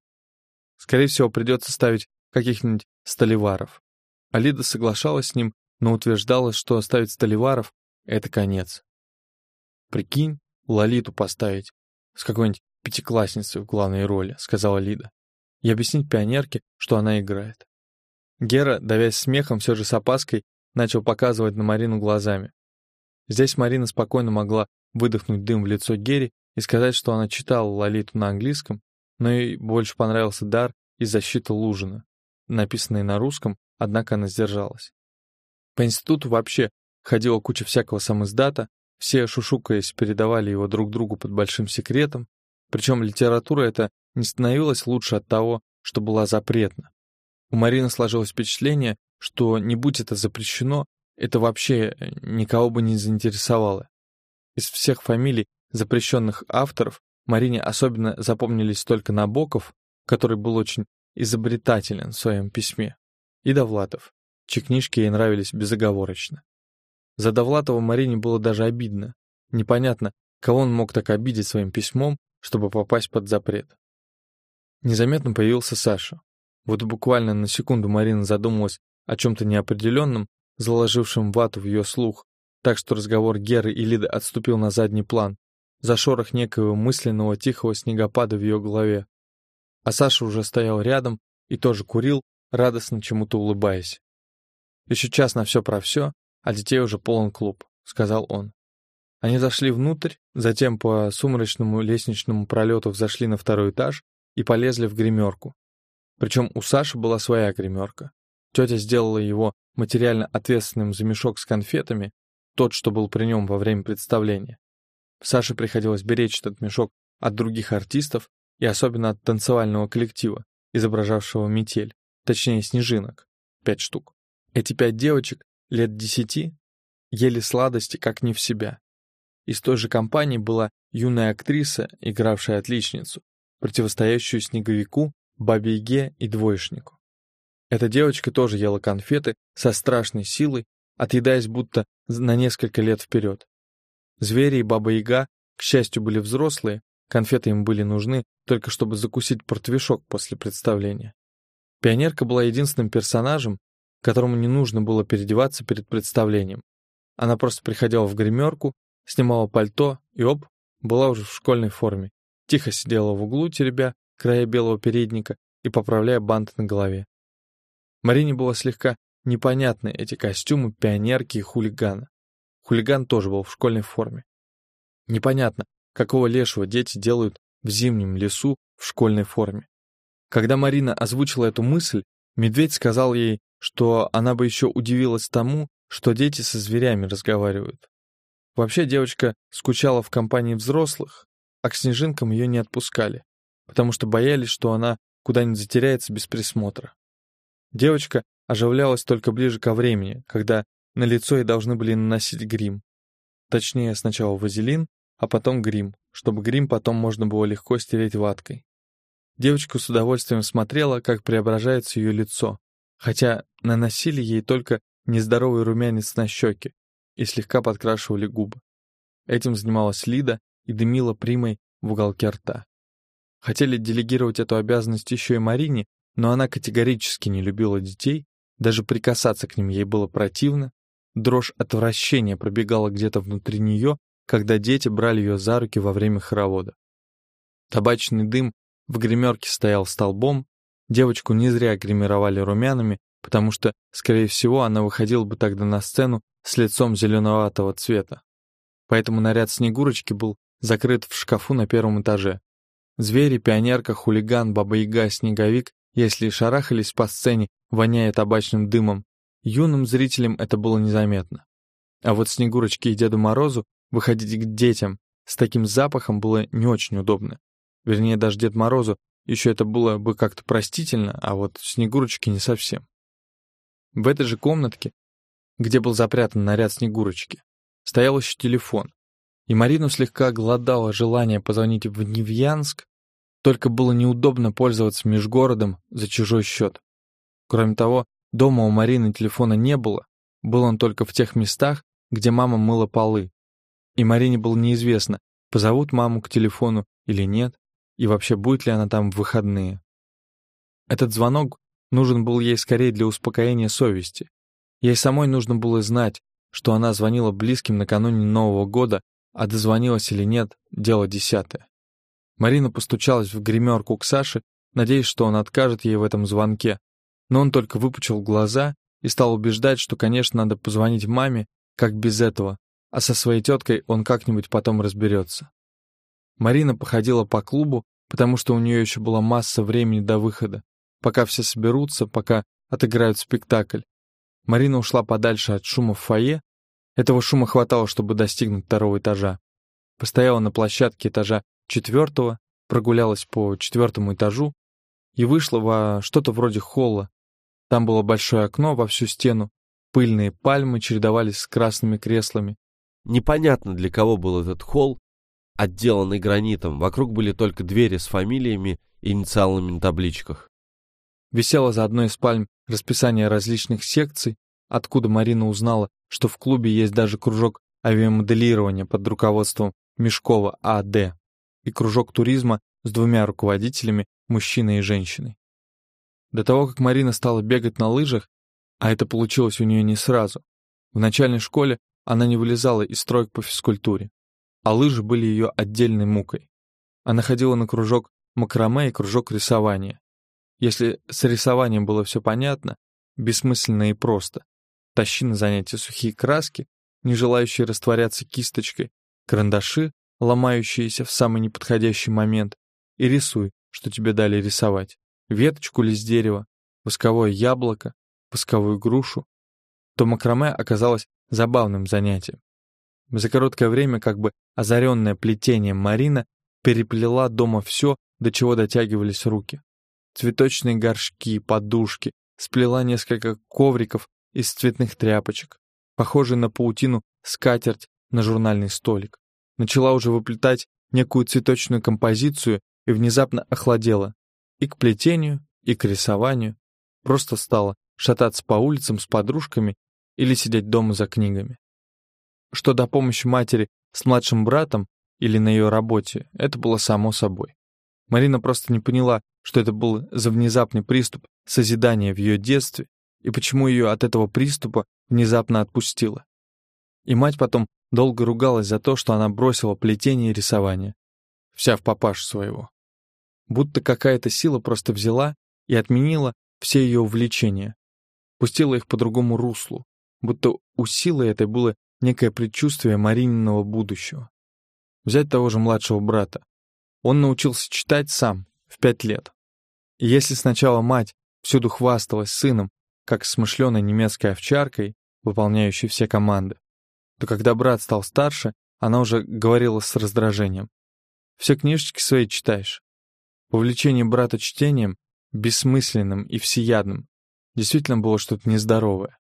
S1: Скорее всего, придется ставить каких-нибудь столеваров. Алида соглашалась с ним, но утверждала, что ставить столеваров — это конец. «Прикинь, Лолиту поставить с какой-нибудь пятиклассницей в главной роли», — сказала Лида, «и объяснить пионерке, что она играет». Гера, давясь смехом, все же с опаской, начал показывать на Марину глазами. Здесь Марина спокойно могла выдохнуть дым в лицо Гере и сказать, что она читала Лолиту на английском, но ей больше понравился дар и защита Лужина, написанный на русском, однако она сдержалась. По институту вообще ходила куча всякого самиздата, все, шушукаясь, передавали его друг другу под большим секретом, причем литература эта не становилась лучше от того, что была запретна. У Марины сложилось впечатление, что не будь это запрещено, это вообще никого бы не заинтересовало. Из всех фамилий запрещенных авторов Марине особенно запомнились только Набоков, который был очень изобретателен в своем письме, и Довлатов, чьи книжки ей нравились безоговорочно. За Довлатова Марине было даже обидно. Непонятно, кого он мог так обидеть своим письмом, чтобы попасть под запрет. Незаметно появился Саша. Вот буквально на секунду Марина задумалась о чем-то неопределенном, заложившем вату в ее слух, так что разговор Геры и Лиды отступил на задний план, за шорох некоего мысленного тихого снегопада в ее голове. А Саша уже стоял рядом и тоже курил, радостно чему-то улыбаясь. «Еще час на все про все, а детей уже полон клуб», — сказал он. Они зашли внутрь, затем по сумрачному лестничному пролету взошли на второй этаж и полезли в гримерку. Причем у Саши была своя гримерка. Тетя сделала его материально ответственным за мешок с конфетами, тот, что был при нем во время представления. Саше приходилось беречь этот мешок от других артистов и особенно от танцевального коллектива, изображавшего метель, точнее снежинок, пять штук. Эти пять девочек, лет десяти, ели сладости как не в себя. Из той же компании была юная актриса, игравшая отличницу, противостоящую снеговику, бабе-яге и двоечнику. Эта девочка тоже ела конфеты со страшной силой, отъедаясь будто на несколько лет вперед. Звери и Баба-Яга, к счастью, были взрослые, конфеты им были нужны только чтобы закусить портвишок после представления. Пионерка была единственным персонажем, которому не нужно было переодеваться перед представлением. Она просто приходила в гримерку, снимала пальто и, оп, была уже в школьной форме. Тихо сидела в углу, теребя края белого передника и поправляя бант на голове. Марине было слегка непонятны эти костюмы пионерки и хулигана. Хулиган тоже был в школьной форме. Непонятно, какого лешего дети делают в зимнем лесу в школьной форме. Когда Марина озвучила эту мысль, медведь сказал ей, что она бы еще удивилась тому, что дети со зверями разговаривают. Вообще девочка скучала в компании взрослых, а к снежинкам ее не отпускали, потому что боялись, что она куда-нибудь затеряется без присмотра. Девочка оживлялась только ближе ко времени, когда на лицо ей должны были наносить грим. Точнее, сначала вазелин, а потом грим, чтобы грим потом можно было легко стереть ваткой. Девочка с удовольствием смотрела, как преображается ее лицо, хотя наносили ей только нездоровый румянец на щеки и слегка подкрашивали губы. Этим занималась Лида и дымила примой в уголке рта. Хотели делегировать эту обязанность еще и Марине, но она категорически не любила детей, даже прикасаться к ним ей было противно, дрожь отвращения пробегала где-то внутри нее, когда дети брали ее за руки во время хоровода. Табачный дым в гримерке стоял столбом, девочку не зря гримировали румянами, потому что, скорее всего, она выходила бы тогда на сцену с лицом зеленоватого цвета. Поэтому наряд Снегурочки был закрыт в шкафу на первом этаже. Звери, пионерка, хулиган, баба-яга, снеговик, если и шарахались по сцене, воняя табачным дымом, юным зрителям это было незаметно. А вот Снегурочке и Деду Морозу выходить к детям с таким запахом было не очень удобно. Вернее, даже Дед Морозу еще это было бы как-то простительно, а вот Снегурочке не совсем. В этой же комнатке, где был запрятан наряд Снегурочки, стоял еще телефон, и Марину слегка голодало желание позвонить в Невьянск, только было неудобно пользоваться межгородом за чужой счет. Кроме того, дома у Марины телефона не было, был он только в тех местах, где мама мыла полы. И Марине было неизвестно, позовут маму к телефону или нет, и вообще будет ли она там в выходные. Этот звонок нужен был ей скорее для успокоения совести. Ей самой нужно было знать, что она звонила близким накануне Нового года, а дозвонилась или нет — дело десятое. Марина постучалась в гримерку к Саше, надеясь, что он откажет ей в этом звонке, но он только выпучил глаза и стал убеждать, что, конечно, надо позвонить маме, как без этого, а со своей теткой он как-нибудь потом разберется. Марина походила по клубу, потому что у нее еще была масса времени до выхода, пока все соберутся, пока отыграют спектакль. Марина ушла подальше от шума в фойе. Этого шума хватало, чтобы достигнуть второго этажа. Постояла на площадке этажа четвертого, прогулялась по четвертому этажу и вышла во что-то вроде холла. Там было большое окно во всю стену, пыльные пальмы чередовались с красными креслами.
S2: Непонятно, для кого был этот холл, отделанный гранитом. Вокруг были только двери с фамилиями и инициалами на табличках.
S1: Висело за одной из пальм расписание различных секций, откуда Марина узнала, что в клубе есть даже кружок авиамоделирования под руководством Мешкова А.Д. и кружок туризма с двумя руководителями, мужчиной и женщиной. До того, как Марина стала бегать на лыжах, а это получилось у нее не сразу, в начальной школе она не вылезала из строек по физкультуре, а лыжи были ее отдельной мукой. Она ходила на кружок макраме и кружок рисования, если с рисованием было все понятно, бессмысленно и просто. Тащи на занятия сухие краски, не желающие растворяться кисточкой, карандаши, ломающиеся в самый неподходящий момент, и рисуй, что тебе дали рисовать. Веточку ли с дерева, восковое яблоко, восковую грушу. То макраме оказалось забавным занятием. За короткое время, как бы озаренная плетением Марина, переплела дома все, до чего дотягивались руки цветочные горшки, подушки, сплела несколько ковриков из цветных тряпочек, похожий на паутину скатерть на журнальный столик. Начала уже выплетать некую цветочную композицию и внезапно охладела и к плетению, и к рисованию. Просто стала шататься по улицам с подружками или сидеть дома за книгами. Что до помощи матери с младшим братом или на ее работе, это было само собой. Марина просто не поняла, что это был за внезапный приступ созидания в ее детстве и почему ее от этого приступа внезапно отпустило. И мать потом долго ругалась за то, что она бросила плетение и рисование, вся в папашу своего. Будто какая-то сила просто взяла и отменила все ее увлечения, пустила их по другому руслу, будто у силы этой было некое предчувствие Марининого будущего. Взять того же младшего брата. Он научился читать сам, в пять лет. И если сначала мать всюду хвасталась сыном, как смышленой немецкой овчаркой, выполняющей все команды, то когда брат стал старше, она уже говорила с раздражением. «Все книжечки свои читаешь». Увлечение брата чтением, бессмысленным и всеядным, действительно было что-то нездоровое.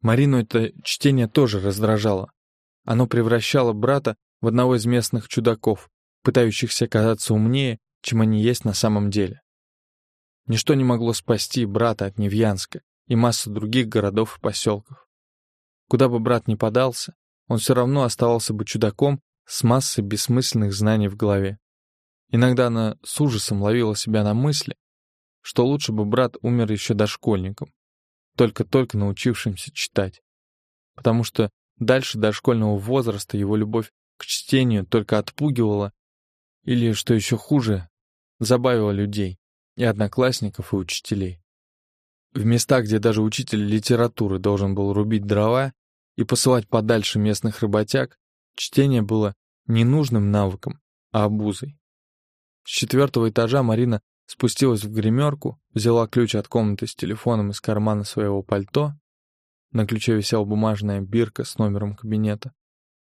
S1: Марину это чтение тоже раздражало. Оно превращало брата в одного из местных чудаков, пытающихся казаться умнее, чем они есть на самом деле. Ничто не могло спасти брата от Невьянска и массы других городов и поселков. Куда бы брат ни подался, он все равно оставался бы чудаком с массой бессмысленных знаний в голове. Иногда она с ужасом ловила себя на мысли, что лучше бы брат умер еще дошкольником, только-только научившимся читать. Потому что дальше дошкольного возраста его любовь к чтению только отпугивала или, что еще хуже, забавила людей, и одноклассников, и учителей. В местах, где даже учитель литературы должен был рубить дрова, и посылать подальше местных работяг, чтение было не нужным навыком, а обузой. С четвертого этажа Марина спустилась в гримерку, взяла ключ от комнаты с телефоном из кармана своего пальто, на ключе висела бумажная бирка с номером кабинета,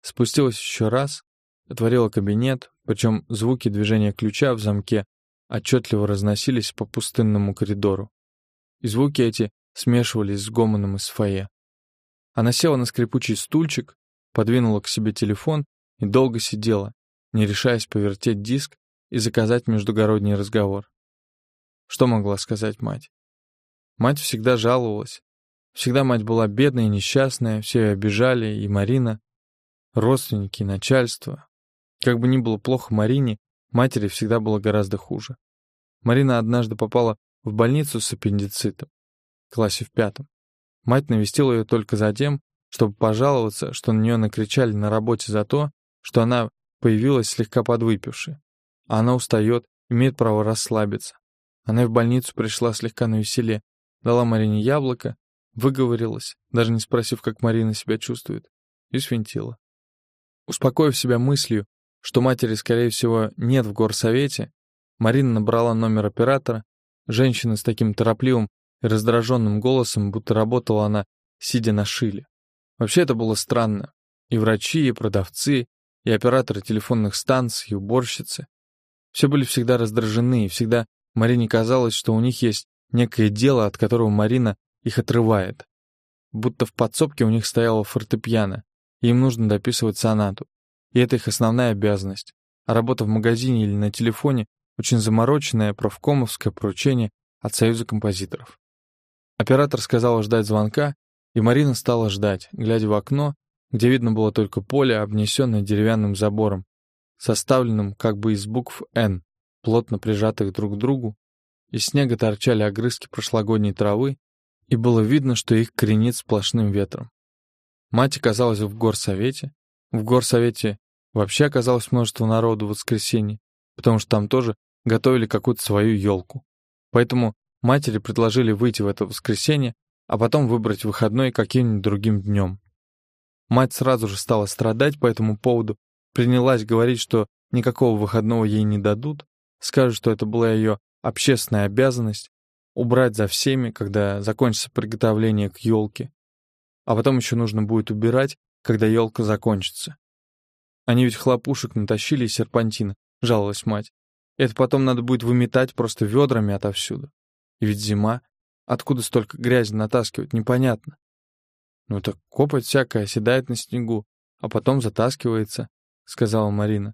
S1: спустилась еще раз, отворила кабинет, причем звуки движения ключа в замке отчетливо разносились по пустынному коридору. И звуки эти смешивались с гомоном из фойе. Она села на скрипучий стульчик, подвинула к себе телефон и долго сидела, не решаясь повертеть диск и заказать междугородний разговор. Что могла сказать мать? Мать всегда жаловалась. Всегда мать была бедная и несчастная, все ее обижали, и Марина, родственники, начальство. Как бы ни было плохо Марине, матери всегда было гораздо хуже. Марина однажды попала в больницу с аппендицитом, в классе в пятом. Мать навестила ее только за тем, чтобы пожаловаться, что на нее накричали на работе за то, что она появилась слегка подвыпившей. Она устает, имеет право расслабиться. Она в больницу пришла слегка навеселе, дала Марине яблоко, выговорилась, даже не спросив, как Марина себя чувствует, и свинтила. Успокоив себя мыслью, что матери, скорее всего, нет в горсовете, Марина набрала номер оператора, женщина с таким торопливым и раздраженным голосом, будто работала она, сидя на шиле. Вообще это было странно. И врачи, и продавцы, и операторы телефонных станций, и уборщицы. Все были всегда раздражены, и всегда Марине казалось, что у них есть некое дело, от которого Марина их отрывает. Будто в подсобке у них стояла фортепиано, и им нужно дописывать сонату. И это их основная обязанность. А работа в магазине или на телефоне — очень замороченное профкомовское поручение от Союза композиторов. Оператор сказал ждать звонка, и Марина стала ждать, глядя в окно, где видно было только поле, обнесенное деревянным забором, составленным как бы из букв «Н», плотно прижатых друг к другу. Из снега торчали огрызки прошлогодней травы, и было видно, что их кренит сплошным ветром. Мать оказалась в горсовете. В горсовете вообще оказалось множество народу в воскресенье, потому что там тоже готовили какую-то свою елку. Поэтому Матери предложили выйти в это воскресенье, а потом выбрать выходной каким-нибудь другим днем. Мать сразу же стала страдать по этому поводу, принялась говорить, что никакого выходного ей не дадут, скажут, что это была ее общественная обязанность убрать за всеми, когда закончится приготовление к елке. А потом еще нужно будет убирать, когда елка закончится. Они ведь хлопушек натащили из серпантина, жаловалась мать. Это потом надо будет выметать просто ведрами отовсюду. И ведь зима. Откуда столько грязи натаскивать, непонятно. Ну так копоть всякая оседает на снегу, а потом затаскивается, — сказала Марина.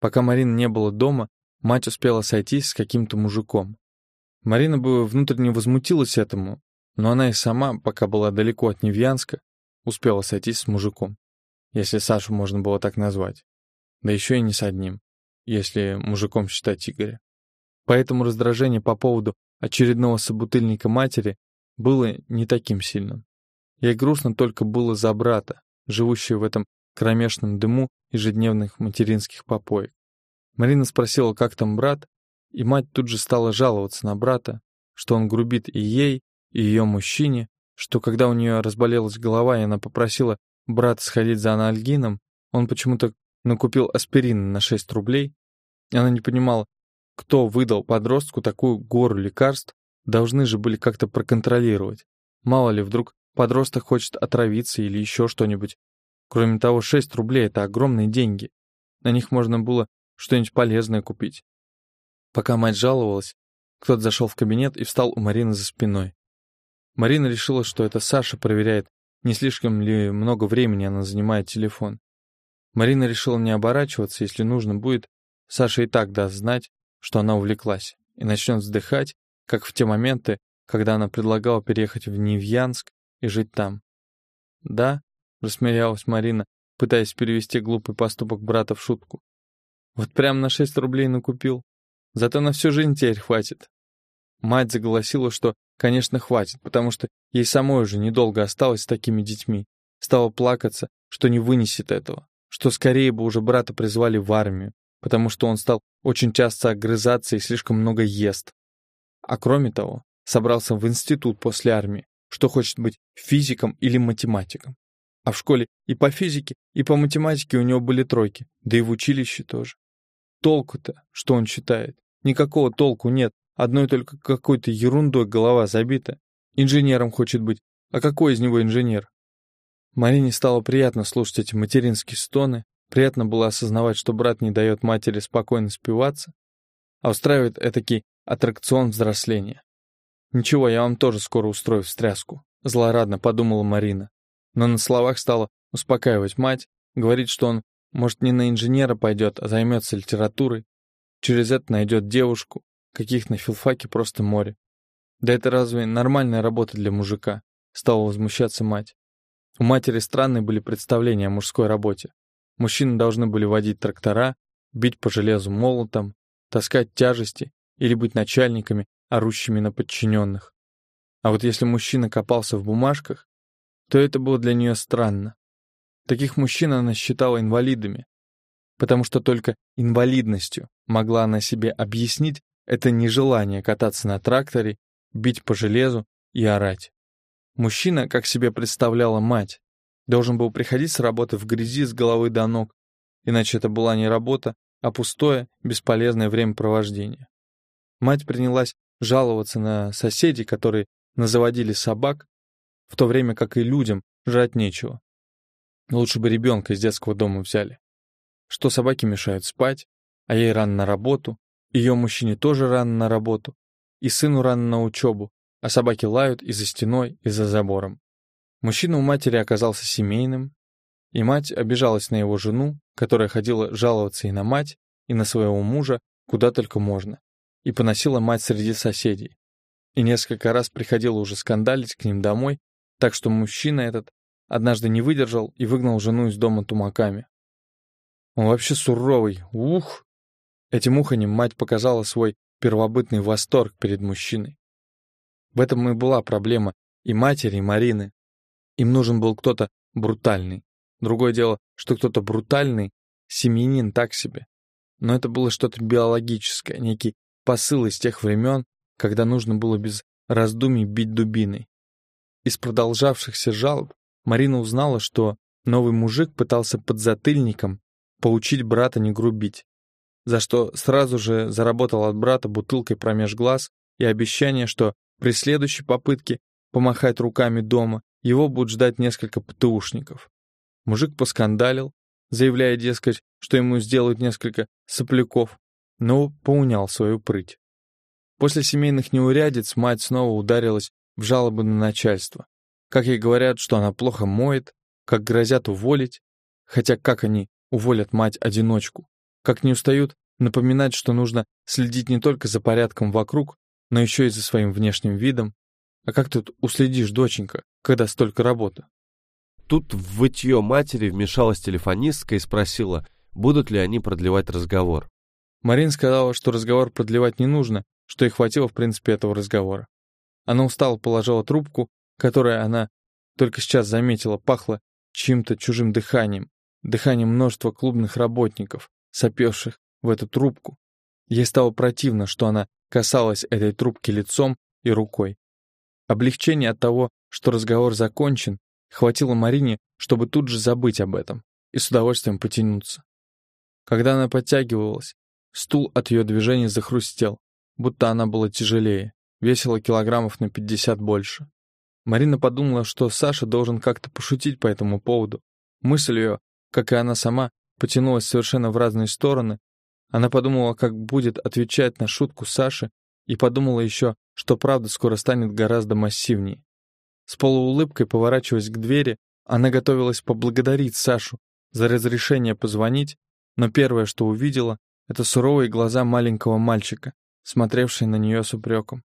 S1: Пока Марина не было дома, мать успела сойтись с каким-то мужиком. Марина бы внутренне возмутилась этому, но она и сама, пока была далеко от Невьянска, успела сойтись с мужиком, если Сашу можно было так назвать. Да еще и не с одним, если мужиком считать Игоря. Поэтому раздражение по поводу очередного собутыльника матери было не таким сильным. Ей грустно только было за брата, живущего в этом кромешном дыму ежедневных материнских попоек. Марина спросила, как там брат, И мать тут же стала жаловаться на брата, что он грубит и ей, и ее мужчине, что когда у нее разболелась голова, и она попросила брата сходить за анальгином, он почему-то накупил аспирин на 6 рублей, она не понимала, кто выдал подростку такую гору лекарств, должны же были как-то проконтролировать. Мало ли, вдруг подросток хочет отравиться или еще что-нибудь. Кроме того, 6 рублей — это огромные деньги. На них можно было что-нибудь полезное купить. Пока мать жаловалась, кто-то зашел в кабинет и встал у Марины за спиной. Марина решила, что это Саша проверяет, не слишком ли много времени она занимает телефон. Марина решила не оборачиваться, если нужно будет, Саша и так даст знать, что она увлеклась, и начнет вздыхать, как в те моменты, когда она предлагала переехать в Невьянск и жить там. «Да», — рассмеялась Марина, пытаясь перевести глупый поступок брата в шутку. «Вот прям на шесть рублей накупил. Зато на всю жизнь теперь хватит». Мать заголосила, что, конечно, хватит, потому что ей самой уже недолго осталось с такими детьми. Стала плакаться, что не вынесет этого, что скорее бы уже брата призвали в армию, потому что он стал очень часто огрызаться и слишком много ест. А кроме того, собрался в институт после армии, что хочет быть физиком или математиком. А в школе и по физике, и по математике у него были тройки, да и в училище тоже. Толку-то, что он считает? Никакого толку нет, Одной только какой-то ерундой голова забита. Инженером хочет быть. А какой из него инженер? Марине стало приятно слушать эти материнские стоны, приятно было осознавать, что брат не дает матери спокойно спиваться, а устраивает этакий аттракцион взросления. «Ничего, я вам тоже скоро устрою встряску», — злорадно подумала Марина. Но на словах стала успокаивать мать, говорить, что он, может, не на инженера пойдет, а займется литературой, через это найдет девушку, каких на филфаке просто море. Да это разве нормальная работа для мужика? Стала возмущаться мать. У матери странные были представления о мужской работе. Мужчины должны были водить трактора, бить по железу молотом, таскать тяжести или быть начальниками, орущими на подчиненных. А вот если мужчина копался в бумажках, то это было для нее странно. Таких мужчин она считала инвалидами, потому что только инвалидностью могла она себе объяснить это нежелание кататься на тракторе, бить по железу и орать. Мужчина, как себе представляла мать, должен был приходить с работы в грязи с головы до ног, иначе это была не работа, а пустое, бесполезное времяпровождение. Мать принялась жаловаться на соседей, которые назаводили собак, в то время как и людям жрать нечего. Лучше бы ребенка из детского дома взяли. Что собаки мешают спать, а ей рано на работу, ее мужчине тоже рано на работу, и сыну рано на учебу, а собаки лают и за стеной, и за забором. Мужчина у матери оказался семейным, и мать обижалась на его жену, которая ходила жаловаться и на мать, и на своего мужа, куда только можно, и поносила мать среди соседей. И несколько раз приходила уже скандалить к ним домой, так что мужчина этот однажды не выдержал и выгнал жену из дома тумаками. Он вообще суровый, ух! Этим уханем мать показала свой первобытный восторг перед мужчиной. В этом и была проблема и матери, и Марины. Им нужен был кто-то брутальный. Другое дело, что кто-то брутальный, семьянин так себе. Но это было что-то биологическое, некий посыл из тех времен, когда нужно было без раздумий бить дубиной. Из продолжавшихся жалоб Марина узнала, что новый мужик пытался под затыльником поучить брата не грубить за что сразу же заработал от брата бутылкой промеж глаз и обещание, что при следующей попытке помахать руками дома его будут ждать несколько ПТУшников. Мужик поскандалил, заявляя, дескать, что ему сделают несколько сопляков, но поунял свою прыть. После семейных неурядиц мать снова ударилась в жалобы на начальство. Как ей говорят, что она плохо моет, как грозят уволить, хотя как они уволят мать-одиночку? как не устают напоминать, что нужно следить не только за порядком вокруг, но еще и за своим внешним видом. А как тут уследишь, доченька, когда столько работы?
S2: Тут в вытье матери вмешалась телефонистка и спросила, будут ли они продлевать разговор.
S1: Марин сказала, что разговор продлевать не нужно, что и хватило, в принципе, этого разговора. Она устало положила трубку, которая она только сейчас заметила, пахла чьим-то чужим дыханием, дыханием множества клубных работников, сопевших в эту трубку. Ей стало противно, что она касалась этой трубки лицом и рукой. Облегчение от того, что разговор закончен, хватило Марине, чтобы тут же забыть об этом и с удовольствием потянуться. Когда она подтягивалась, стул от ее движений захрустел, будто она была тяжелее, весила килограммов на 50 больше. Марина подумала, что Саша должен как-то пошутить по этому поводу. Мысль ее, как и она сама, потянулась совершенно в разные стороны. Она подумала, как будет отвечать на шутку Саши, и подумала еще, что правда скоро станет гораздо массивнее. С полуулыбкой, поворачиваясь к двери, она готовилась поблагодарить Сашу за разрешение позвонить, но первое, что увидела, это суровые глаза маленького мальчика, смотревшие на нее с упреком.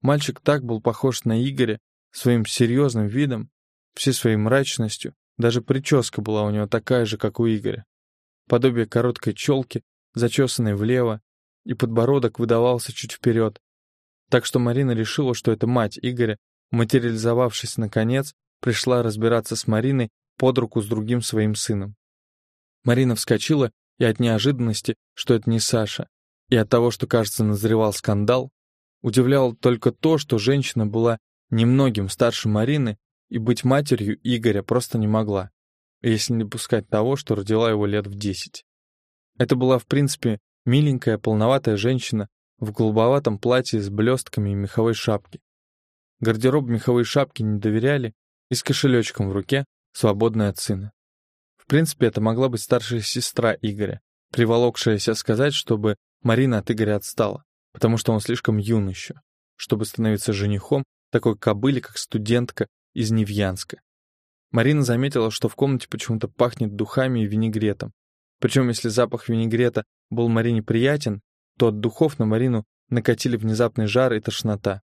S1: Мальчик так был похож на Игоря своим серьезным видом, всей своей мрачностью, даже прическа была у него такая же, как у Игоря. Подобие короткой челки, зачесанной влево, и подбородок выдавался чуть вперед. Так что Марина решила, что это мать Игоря, материализовавшись наконец, пришла разбираться с Мариной под руку с другим своим сыном. Марина вскочила, и от неожиданности, что это не Саша, и от того, что, кажется, назревал скандал, удивляло только то, что женщина была немногим старше Марины и быть матерью Игоря просто не могла, если не пускать того, что родила его лет в десять. Это была, в принципе, миленькая, полноватая женщина в голубоватом платье с блестками и меховой шапке. Гардероб меховой шапки не доверяли и с кошелечком в руке, свободной от сына. В принципе, это могла быть старшая сестра Игоря, приволокшаяся сказать, чтобы Марина от Игоря отстала, потому что он слишком юн еще, чтобы становиться женихом такой кобыли, как студентка из Невьянска. Марина заметила, что в комнате почему-то пахнет духами и винегретом. Причем, если запах винегрета был Марине приятен, то от духов на Марину накатили внезапный жар и тошнота.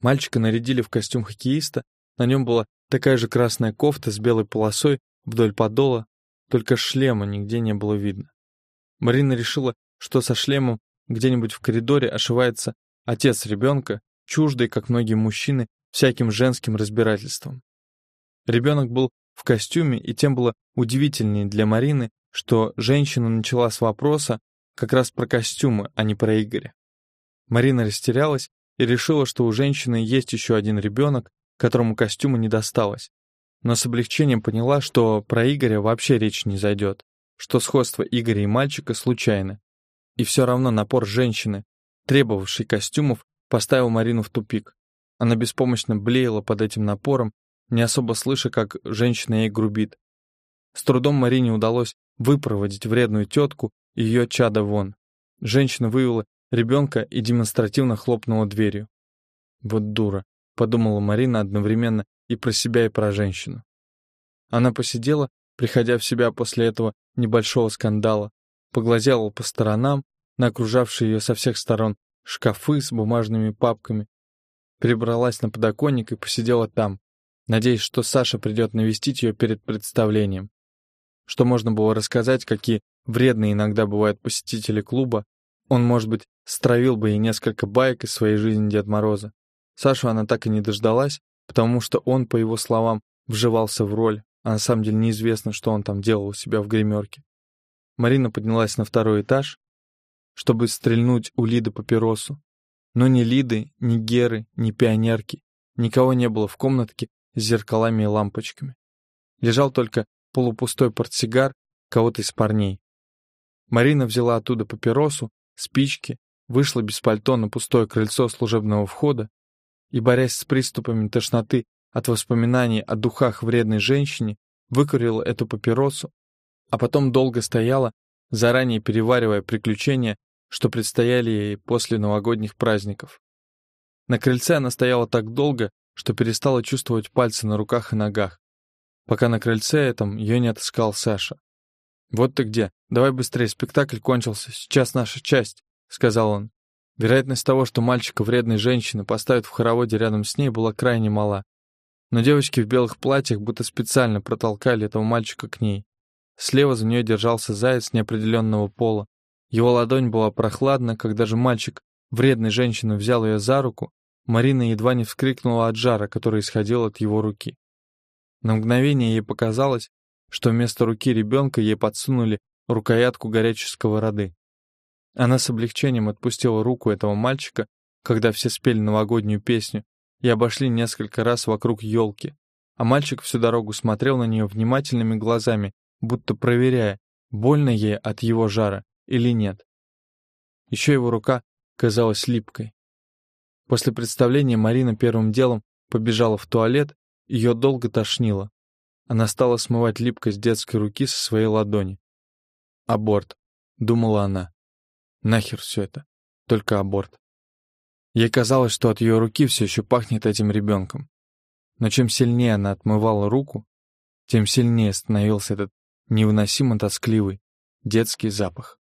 S1: Мальчика нарядили в костюм хоккеиста, на нем была такая же красная кофта с белой полосой вдоль подола, только шлема нигде не было видно. Марина решила, что со шлемом где-нибудь в коридоре ошивается отец ребенка, чуждый, как многие мужчины, всяким женским разбирательством. Ребенок был в костюме, и тем было удивительнее для Марины, что женщина начала с вопроса как раз про костюмы, а не про Игоря. Марина растерялась и решила, что у женщины есть еще один ребенок, которому костюма не досталось, но с облегчением поняла, что про Игоря вообще речь не зайдет, что сходство Игоря и мальчика случайно. И все равно напор женщины, требовавшей костюмов, поставил Марину в тупик. Она беспомощно блеяла под этим напором, не особо слыша, как женщина ей грубит. С трудом Марине удалось выпроводить вредную тетку и ее чада вон. Женщина вывела ребенка и демонстративно хлопнула дверью. «Вот дура», — подумала Марина одновременно и про себя, и про женщину. Она посидела, приходя в себя после этого небольшого скандала, поглазела по сторонам, на окружавшие ее со всех сторон шкафы с бумажными папками, перебралась на подоконник и посидела там, надеясь, что Саша придет навестить ее перед представлением. Что можно было рассказать, какие вредные иногда бывают посетители клуба, он, может быть, стравил бы ей несколько баек из своей жизни Дед Мороза. Сашу она так и не дождалась, потому что он, по его словам, вживался в роль, а на самом деле неизвестно, что он там делал у себя в гримерке. Марина поднялась на второй этаж, чтобы стрельнуть у Лиды папиросу. Но ни Лиды, ни Геры, ни пионерки, никого не было в комнатке с зеркалами и лампочками. Лежал только полупустой портсигар кого-то из парней. Марина взяла оттуда папиросу, спички, вышла без пальто на пустое крыльцо служебного входа и, борясь с приступами тошноты от воспоминаний о духах вредной женщине, выкурила эту папиросу, а потом долго стояла, заранее переваривая приключения, что предстояли ей после новогодних праздников. На крыльце она стояла так долго, что перестала чувствовать пальцы на руках и ногах, пока на крыльце этом ее не отыскал Саша. «Вот ты где. Давай быстрее, спектакль кончился. Сейчас наша часть», — сказал он. Вероятность того, что мальчика вредной женщины поставят в хороводе рядом с ней, была крайне мала. Но девочки в белых платьях будто специально протолкали этого мальчика к ней. Слева за нее держался заяц неопределенного пола. Его ладонь была прохладна, когда же мальчик вредной женщины взял ее за руку, Марина едва не вскрикнула от жара, который исходил от его руки. На мгновение ей показалось, что вместо руки ребенка ей подсунули рукоятку горячей сковороды. Она с облегчением отпустила руку этого мальчика, когда все спели новогоднюю песню, и обошли несколько раз вокруг елки, а мальчик всю дорогу смотрел на нее внимательными глазами, будто проверяя, больно ей от его жара или нет. Еще его рука казалась липкой. После представления Марина первым делом побежала в туалет, ее долго тошнило. Она стала смывать липкость детской руки со своей ладони. «Аборт», — думала она. «Нахер все это? Только аборт». Ей казалось, что от ее руки все еще пахнет этим ребенком. Но чем сильнее она отмывала руку, тем сильнее становился этот невыносимо тоскливый детский запах.